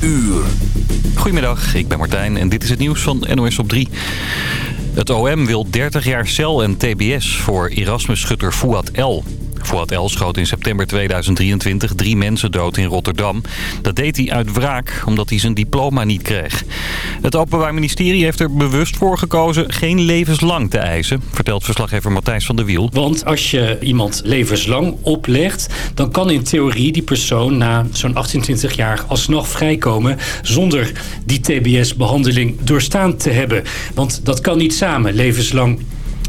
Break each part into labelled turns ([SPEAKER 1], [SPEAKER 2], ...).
[SPEAKER 1] uur.
[SPEAKER 2] Goedemiddag, ik ben Martijn en dit is het nieuws van NOS op 3. Het OM wil 30 jaar cel en tbs voor Erasmus-schutter Fouad L. Fouad El schoot in september 2023 drie mensen dood in Rotterdam. Dat deed hij uit wraak, omdat hij zijn diploma niet kreeg. Het Openbaar Ministerie heeft er bewust voor gekozen geen levenslang te eisen, vertelt verslaggever Matthijs van der Wiel.
[SPEAKER 3] Want als je iemand levenslang oplegt, dan kan in theorie die persoon na zo'n 28 jaar alsnog vrijkomen zonder die TBS-behandeling doorstaan te hebben. Want dat kan niet samen, levenslang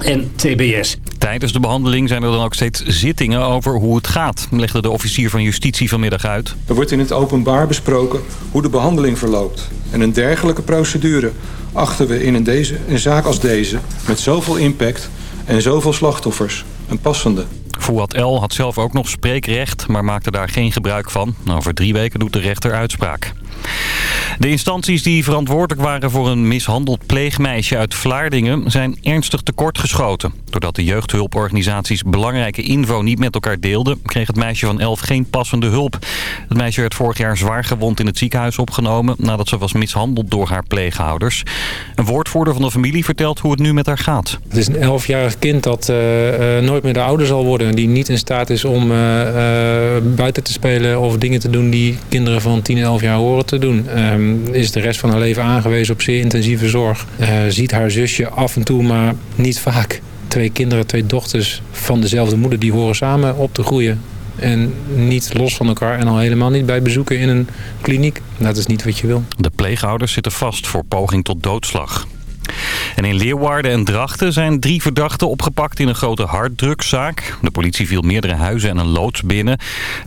[SPEAKER 3] en TBS.
[SPEAKER 2] Tijdens de behandeling zijn er dan ook steeds zittingen over hoe het gaat, legde de officier van justitie vanmiddag uit.
[SPEAKER 4] Er wordt in het openbaar besproken hoe de behandeling verloopt. En een dergelijke procedure achten we in een, deze, een zaak als deze, met zoveel impact en zoveel slachtoffers, een passende.
[SPEAKER 2] Fouad El had zelf ook nog spreekrecht, maar maakte daar geen gebruik van. Over drie weken doet de rechter uitspraak. De instanties die verantwoordelijk waren voor een mishandeld pleegmeisje uit Vlaardingen zijn ernstig tekortgeschoten. Doordat de jeugdhulporganisaties belangrijke info niet met elkaar deelden, kreeg het meisje van 11 geen passende hulp. Het meisje werd vorig jaar zwaar gewond in het ziekenhuis opgenomen nadat ze was mishandeld door haar pleegouders. Een woordvoerder van de familie vertelt hoe het nu met haar gaat.
[SPEAKER 5] Het is een 11-jarig kind dat uh, uh, nooit meer de ouder zal worden. Die niet in staat is om uh, buiten te spelen of dingen te doen die kinderen van 10 en 11 jaar horen te doen. Um, is de rest van haar leven aangewezen op zeer intensieve zorg. Uh, ziet haar zusje af en toe, maar niet vaak. Twee kinderen, twee dochters van dezelfde moeder, die horen samen op te groeien. En niet los van elkaar en al helemaal niet bij bezoeken in een kliniek. Dat is niet wat je wil.
[SPEAKER 2] De pleegouders zitten vast voor poging tot doodslag. En in Leeuwarden en Drachten zijn drie verdachten opgepakt in een grote harddrugszaak. De politie viel meerdere huizen en een loods binnen.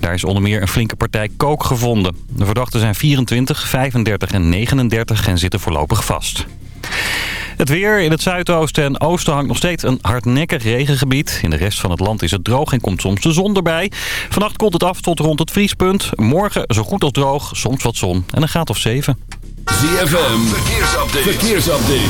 [SPEAKER 2] Daar is onder meer een flinke partij kook gevonden. De verdachten zijn 24, 35 en 39 en zitten voorlopig vast. Het weer in het zuidoosten en oosten hangt nog steeds een hardnekkig regengebied. In de rest van het land is het droog en komt soms de zon erbij. Vannacht komt het af tot rond het vriespunt. Morgen zo goed als droog, soms wat zon en een graad of 7.
[SPEAKER 1] ZFM, verkeersupdate. verkeersupdate.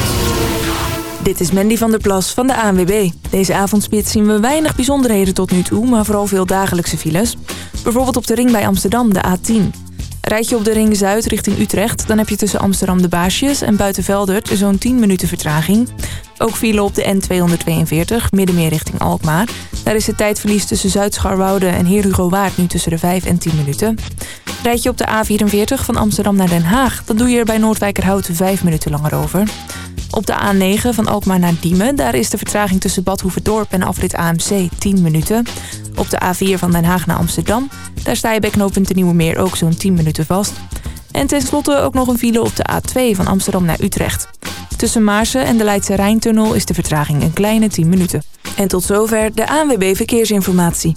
[SPEAKER 6] Dit is Mandy van der Plas van de ANWB. Deze avondspit zien we weinig bijzonderheden tot nu toe, maar vooral veel dagelijkse files. Bijvoorbeeld op de ring bij Amsterdam, de A10. Rijd je op de ring Zuid richting Utrecht, dan heb je tussen Amsterdam de Baasjes en Buitenveldert zo'n 10 minuten vertraging. Ook file op de N242, middenmeer richting Alkmaar. Daar is het tijdverlies tussen Zuid-Scharwoude en Heer Hugo Waard nu tussen de 5 en 10 minuten. Rijd je op de A44 van Amsterdam naar Den Haag, dan doe je er bij Noordwijkerhout 5 minuten langer over. Op de A9 van Alkmaar naar Diemen, daar is de vertraging tussen Bad Hoeverdorp en afrit AMC 10 minuten. Op de A4 van Den Haag naar Amsterdam, daar sta je bij knooppunt de Nieuwe Meer ook zo'n 10 minuten vast. En tenslotte ook nog een file op de A2 van Amsterdam naar Utrecht. Tussen Maarsen en de Leidse Rijntunnel is de vertraging een kleine 10 minuten. En tot zover de ANWB Verkeersinformatie.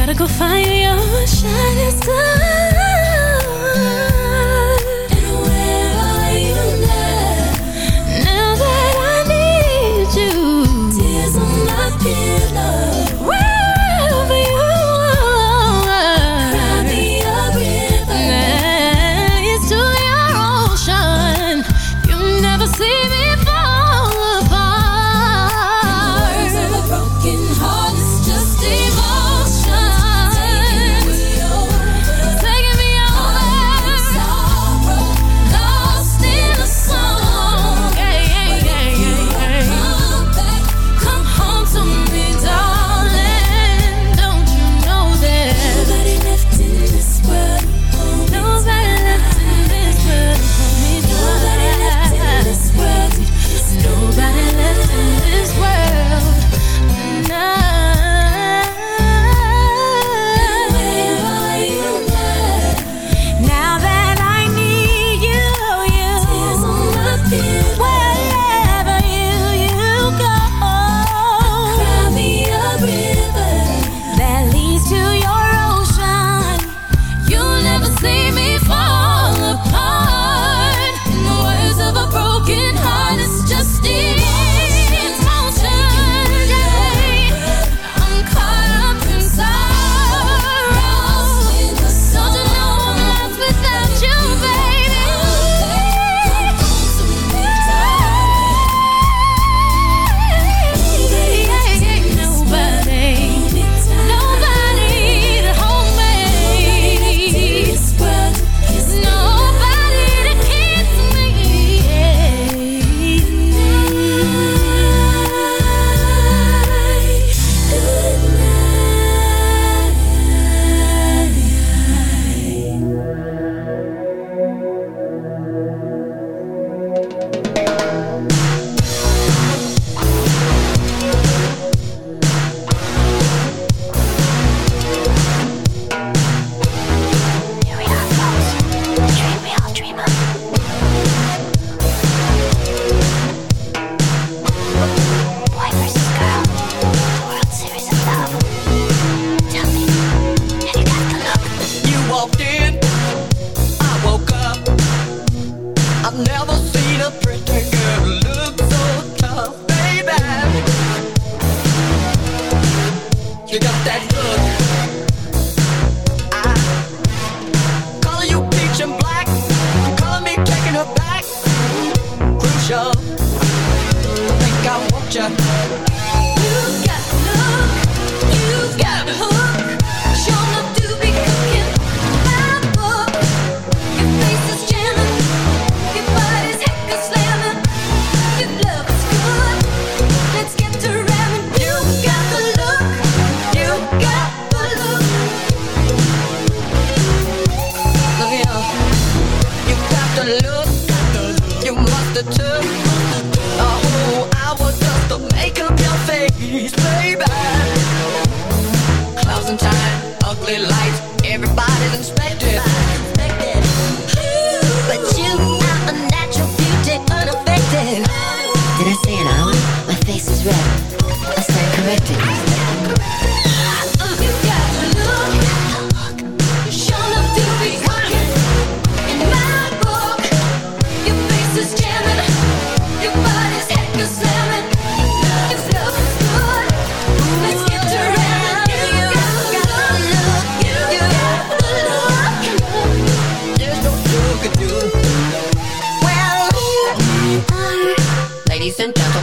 [SPEAKER 1] Gotta go find your shining star.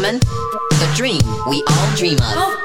[SPEAKER 7] gentlemen, the dream we all dream of.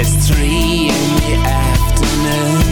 [SPEAKER 8] It's three in the afternoon.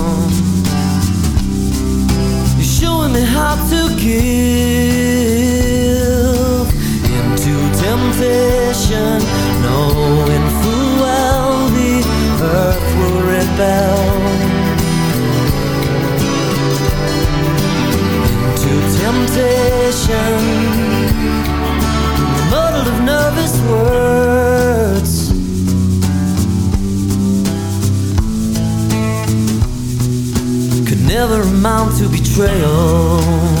[SPEAKER 9] into temptation, knowing full well the earth will rebel. Into temptation, of nervous words. Could never amount to betrayal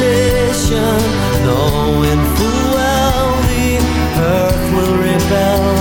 [SPEAKER 9] Temptation, knowing full well the earth will rebel.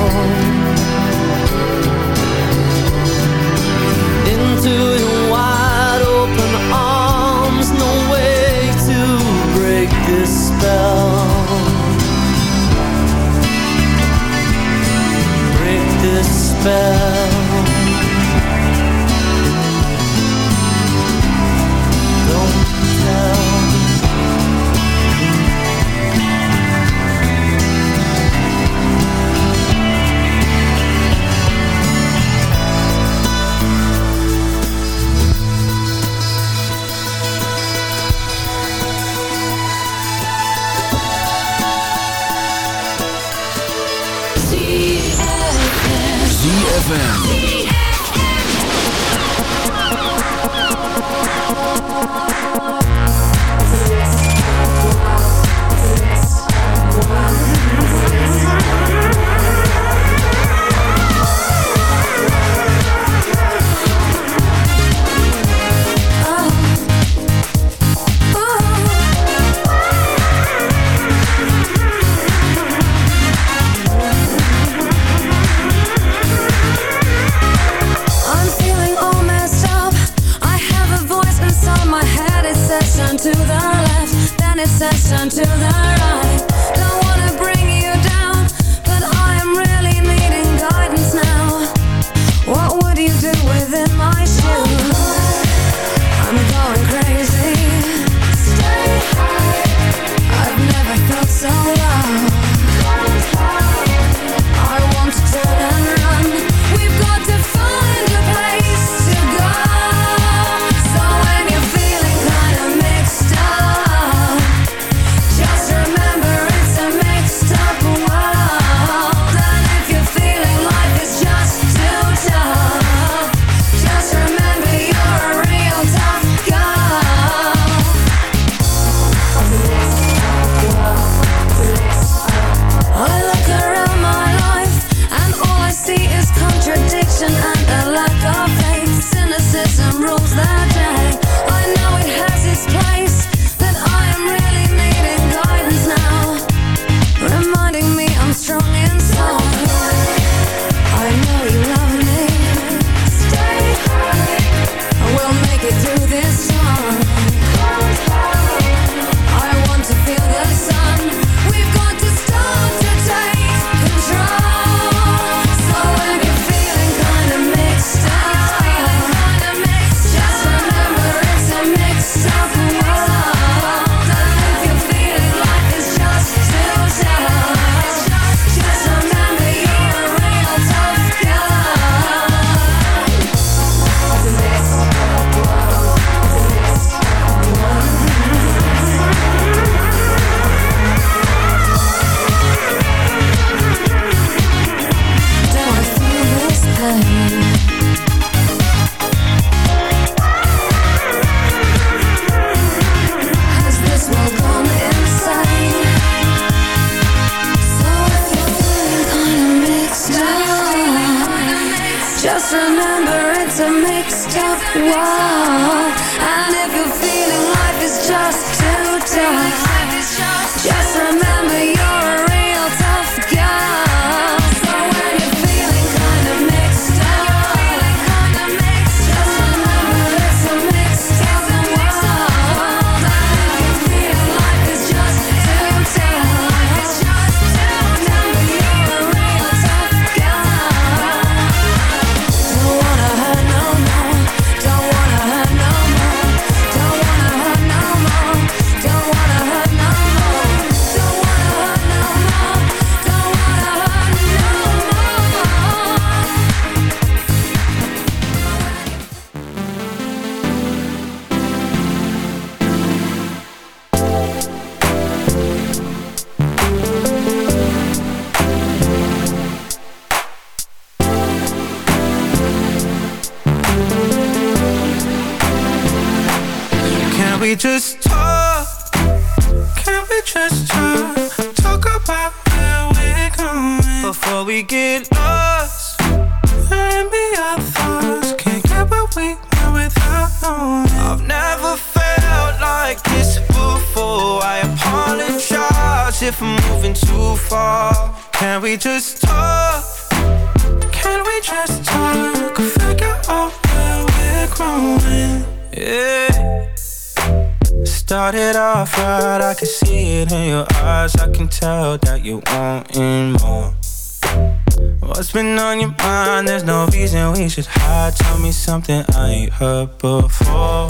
[SPEAKER 10] Ain't heard before.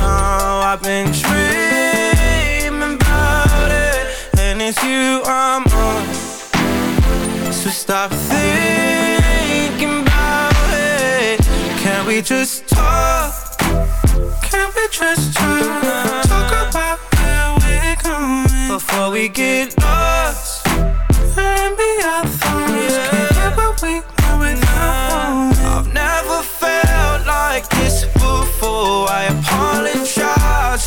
[SPEAKER 10] Oh, I've been dreaming about it, and it's you I'm on. So stop thinking about it. Can we just talk? Can we just talk? Talk about where we're going before we get lost. And be our thoughts.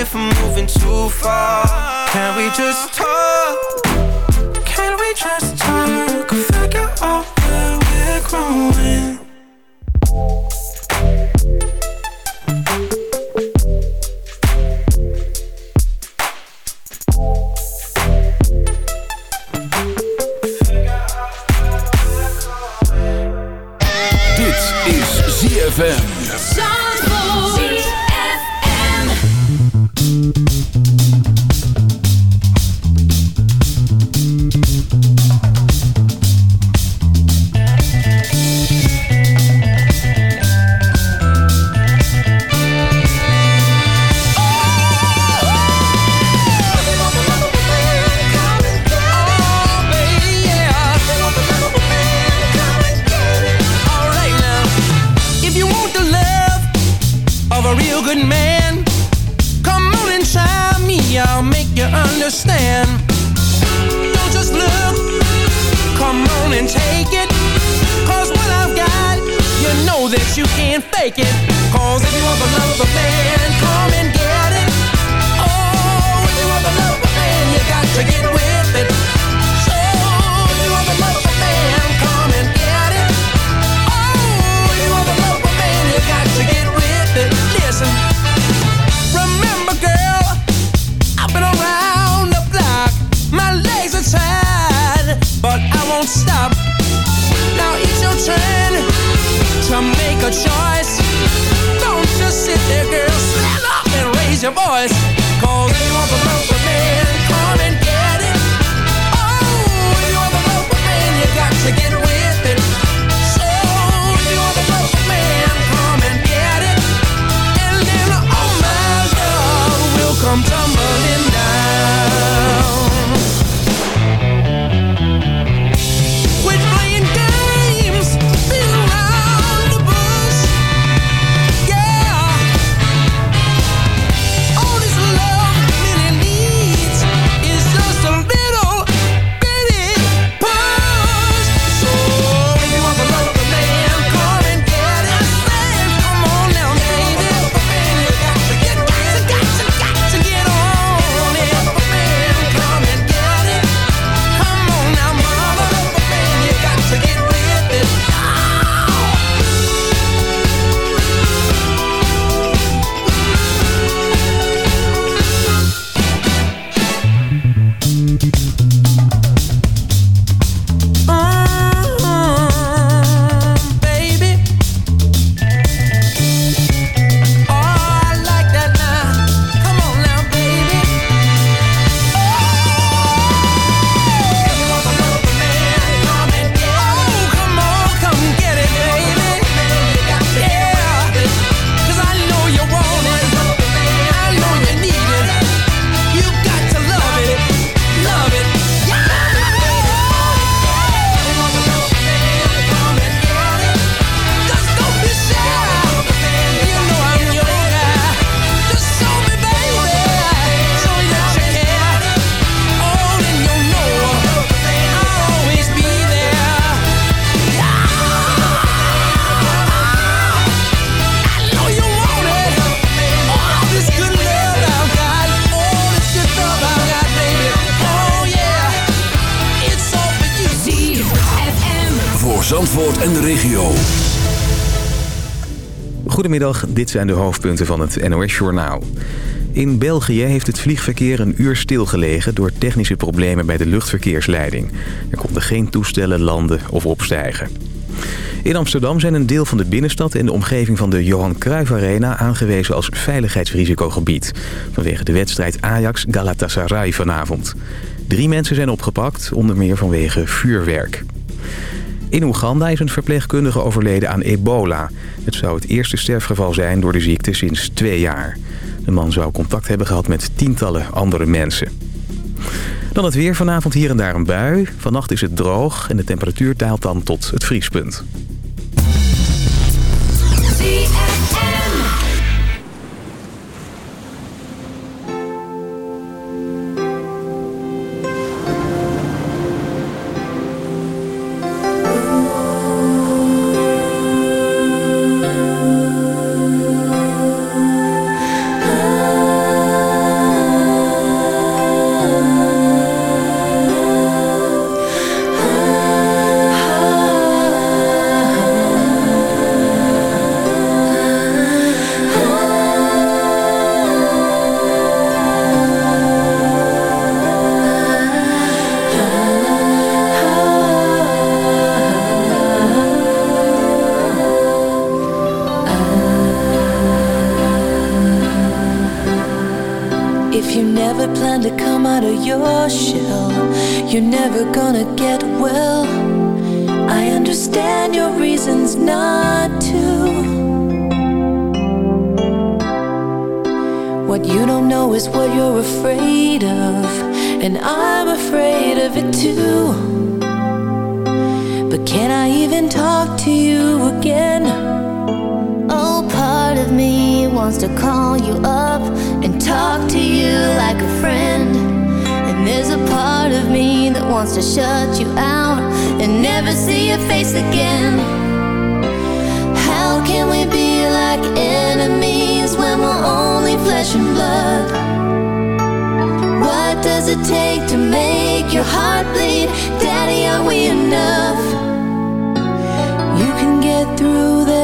[SPEAKER 10] if I'm moving too far. Can we just talk? Can we just talk? Figure out where we're growing.
[SPEAKER 11] Dit is ZFM.
[SPEAKER 10] You can't fake it. Cause if you want the love of a man, boys.
[SPEAKER 12] Goedemiddag, dit zijn de hoofdpunten van het NOS-journaal. In België heeft het vliegverkeer een uur stilgelegen door technische problemen bij de luchtverkeersleiding. Er konden geen toestellen landen of opstijgen. In Amsterdam zijn een deel van de binnenstad en de omgeving van de Johan Cruijff Arena aangewezen als veiligheidsrisicogebied. Vanwege de wedstrijd Ajax-Galatasaray vanavond. Drie mensen zijn opgepakt, onder meer vanwege vuurwerk. In Oeganda is een verpleegkundige overleden aan ebola. Het zou het eerste sterfgeval zijn door de ziekte sinds twee jaar. De man zou contact hebben gehad met tientallen andere mensen. Dan het weer vanavond hier en daar een bui. Vannacht is het droog en de temperatuur daalt dan tot het vriespunt.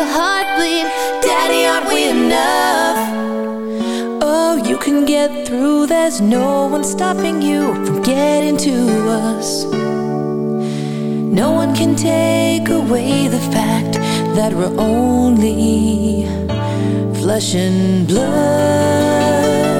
[SPEAKER 1] Your heart bleed? Daddy, aren't we enough? Oh, you can get through, there's no one stopping you from getting to us. No one can take away the fact that we're only flesh and blood.